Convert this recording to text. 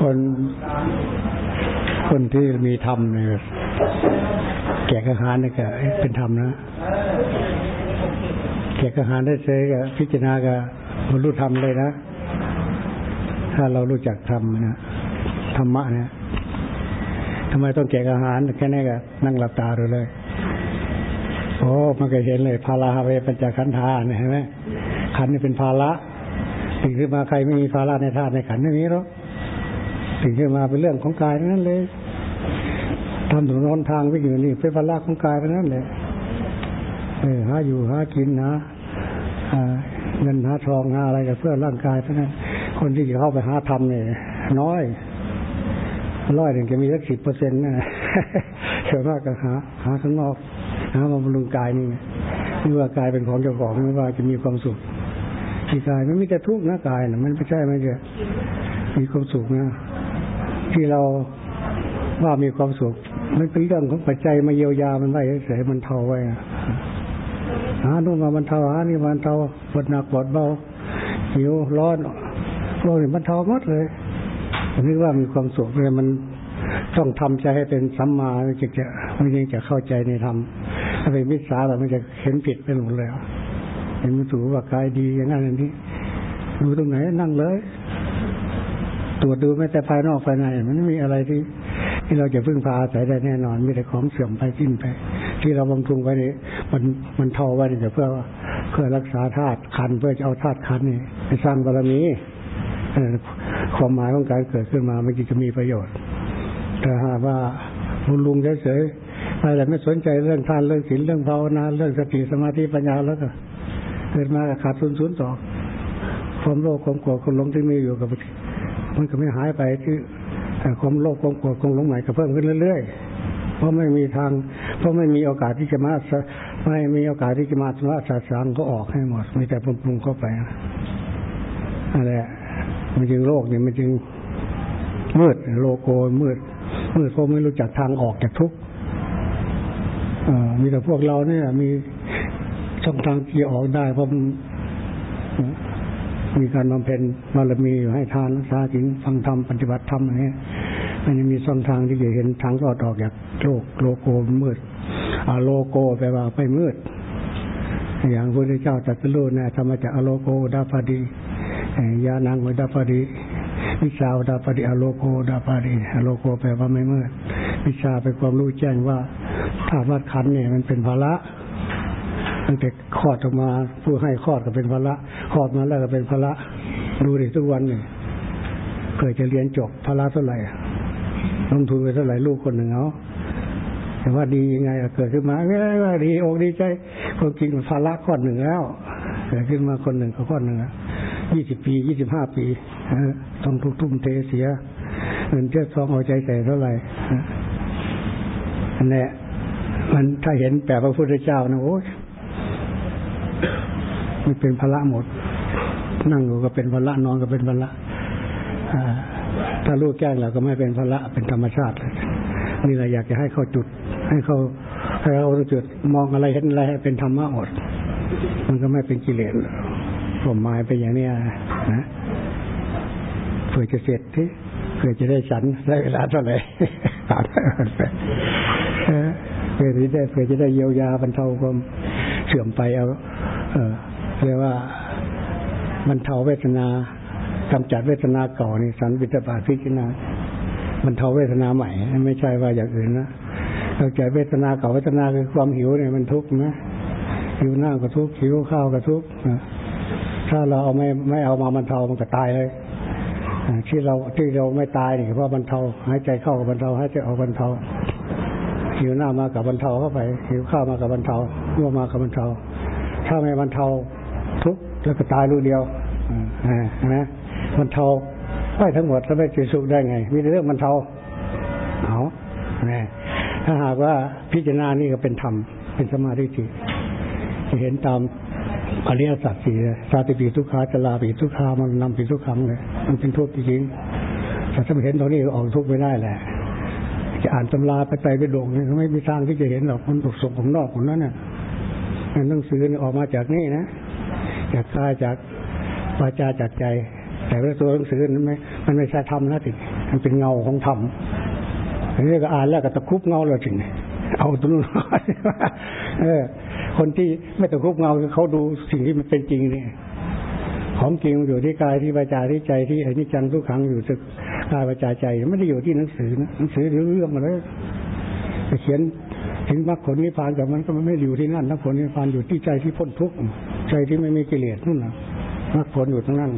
คนคนที่มีธรรมเนี่ยแกะกระหานนี่ก็เป็นธรรมนะแกะกระหานได้เฉยก็พิจารณาก็บรรลุธรรมเลยนะ ถ้าเรารู้จักธรรมนะธรรมะเนี่ยทำไมต้องแกะกระหานแค่นี้ก็นั่งหลับตาดูเลยโอ้มันก็เห็นเลยภาราเวปัญจขันธาเนี่ยเห็นไหมขันนี่เป็นภาระถึงขึ้นมาใครไม่มีภาระในธาตุในขันไม่มีหรอก ถึงขึ้นมาเป็นเรื่องของกายนั้นเลยทำถนนทางวิ่งอยู่นี่เป็นภาระของกายทั้งนั้นเลยเออหาอยู่หากินหาเงินหาทองหาอะไรกับเพื่อร่างกายเท่านั้นคนที่จะเข้าไปหาธรรมเนี่ยน้อยร้อยหนึ่งจะมีสักสิบเปอร์เซ็นต์นะเชื่อมากก็หา หาข้างนอกหามาบำรุงกายนี่ไม่ว่ากายเป็นของเจ้าของไม่ว่าจะมีความสุขที่กายมันไม่จะทุกข์นะกายนะมันไม่ใช่ไม่ใช่มีความสุขนะ ที่เราว่ามีความสุขมันเป็นเรื่องของปัจจัยมาเยียวยามันไว้เฉยมันเทาไว้หาโน่นมามันเทาหานี่มันเทาปวดหนักปวดเบาหิวร้อนพวกนี้มันเทาหมดเลยผมนึกว่ามีความสุขเลยมันต้องทำใจให้เป็นสัมมาจึงจะมันยังจะเข้าใจในธรรมถ้าเป็นมิจฉาแบบมันจะเห็นผิดไปหมดเลยเห็นมันถูกว่ากายดีอย่างนั้นอย่างนี้ดูตรงไหนนั่งเลย ตรวจดูไม่แต่ภายนอกภายใน มันไม่มีอะไรที่ ที่เราจะพึ่งพาอาศัยได้แน่นอน มีแต่ของเสื่อมไปสิ้นไป ที่เราบำรุงไว้นี่มันมันเท่าไว้นี่เพื่อเพื่อรักษาธาตุคันเพื่อจะเอาธาตุคันนี่ไปสร้างบารมีความหมายของการเกิดขึ้นมามันจะมีประโยชน์ แต่หากว่าบุญลุงเฉยๆอะไรไม่สนใจเรื่องทานเรื่องศีลเรื่องภาวนาเรื่องสติสมาธิปัญญาแล้วก็เกิดมาขาดทุนศูนย์ต่อความโลภความโกรธความหลงที่มีอยู่กับ มันก็ไม่หายไปที่ความโลภความโกรธความหลงใหม่ก็เพิ่มขึ้นเรื่อยๆเพราะไม่มีทาง เพราะไม่มีโอกาสที่จะมาไม่มีโอกาสที่จะมาสมาสาสางก็ออกให้หมดมีแต่ปรุงเข้าไปอะไรมันจึงโลกเนี่ยมันจึงมืดโลโกมืดมืดเพราะไม่รู้จักทางออกจากทุกข์มีแต่พวกเราเนี่ย มีช่องทางที่ออกได้เพราะ มีการบำเพ็ญบารมีอยู่ให้ทานรักษาศีลฟังธรรมปฏิบัติธรรมอะไรเงี้ยมันจะมีช่องทางที่จะเห็นทางรอดออกจากโลกโลโกมืดอะโลโกแปลว่าไปมืด อย่างพระพุทธเจ้าตรัสรู้นะธรรมจักอโลโกดาพดียานังวดาพดีวิชาดาปฏิอโลโกดาปาริอโลโกแปลว่าไม่มืดวิชาเป็นความรู้แจ้งว่าธาตุวัดขันเนี่ยมันเป็นภาระ ตั้งแต่คลอดออกมาผู้ให้คลอดก็เป็นภาระคลอดมาแล้วก็เป็นภาระดูดิทุกวันเนี่ยเกิดจะเรียนจบภาระเท่าไหร่ลงทุนไปเท่าไหร่ลูกคนหนึ่งเอาแต่ว่าดียังไงเกิดขึ้นมาไม่ได้ว่าดีอกดีใจความจริงภาระข้อหนึ่งแล้วเกิดขึ้นมาคนหนึ่งก็ข้อหนึ่งยี่สิบปียี่สิบห้าปีต้องทุกทุ่มเทเสียเงินเจ้าทองเอาใจใส่เท่าไหร่อันนี้มันถ้าเห็นแบบพระพุทธเจ้านะโอ้ย มันเป็นพระหมด นั่งอยู่ก็เป็นพระนอนก็เป็นพระถ้าลูกแก้งเราก็ไม่เป็นพระเป็นธรรมชาตินี่เราอยากจะให้เขาจุด ให้เขาให้เขาจุดมองอะไรเห็นอะไรให้เป็นธรรมะหมดมันก็ไม่เป็นกิเลสผมหมายเป็นอย่างนี้นะเพื่อจะเสร็จที่เพื่อจะได้ฉันได้เวลาเท่าไหร่ถามไปเพื่อที่ได้เพื่อจะได้เยียวยาบรรเทาความเสื่อมไปเอา เออ เรียกว่าบรรเทาเวทนากำจัดเวทนาเก่านี่สันวิตบาพิจนาบรรเทาเวทนาใหม่ ไม่ใช่ว่าอย่างอื่นนะเราใจเวทนาเก่าเวทนาคือความหิวเนี่ยมันทุกข์นะหิวหน้าก็ทุกข์หิวข้าวก็ทุกข์ถ้าเราเอาไม่ไม่เอามาบรรเทามันก็ตายเลยที่เราที่เราไม่ตายนี่เพราะบรรเทาหายใจเข้ากับบรรเทาหายใจออกบรรเทาหิวหน้ามากับบรรเทาเข้าไปหิวข้าวมากับบรรเทาง่วงมากับบรรเทา ถ้าไม่บรรเทา ทุกแล้วก็ตายรู้เดียวนะบรรเทาไม่ทั้งหมดแล้วไม่จะสุขได้ไง มีแต่เรื่องบรรเทาเอาถ้าหากว่าพิจารณานี่ก็เป็นธรรมเป็นสมาธิจะเห็นตามอริยสัจสี่ชาติปีทุกขาจะลาปีทุกขามันนำปีทุกครั้งเลยมันเป็นทุกข์จริงแต่ถ้าเห็นตรงนี้ออกทุกข์ไม่ได้แหละ จะอ่านตำราไปใจไปดงเนี่ยไม่มีทางที่จะเห็นหรอกมันตกสกของนอกของนั้นน่ะหนังสือออกมาจากนี่นะ จากกายจากวาจาจากใจ แต่ว่าตัวหนังสือนั้นไม่มันไม่ใช่ธรรมนะทีมันเป็นเงาของธรรมอันนี้ก็อ่านแล้วก็ตะคุบเงาเลยจริงเอาตัวนู้นเออ คนที่ไม่ตะคุบเงาคือเขาดูสิ่งที่มันเป็นจริงนี่ของจริงอยู่ที่กายที่วาจาที่ใจที่อนี่จังทุกขังอยู่ที่กายวาจาใจไม่ได้อยู่ที่หนังสือนะหนังสือเรื่องมาแล้วไปเขียนถึงมรรคผลนิพพานกับมันก็ไม่ได้อยู่ที่นั่นมรรคผลนิพพานอยู่ที่ใจที่พ้นทุกข์ ใจที่ไม่มีกิเลสนู่นนะมรรคผลอยู่ตรงนั้น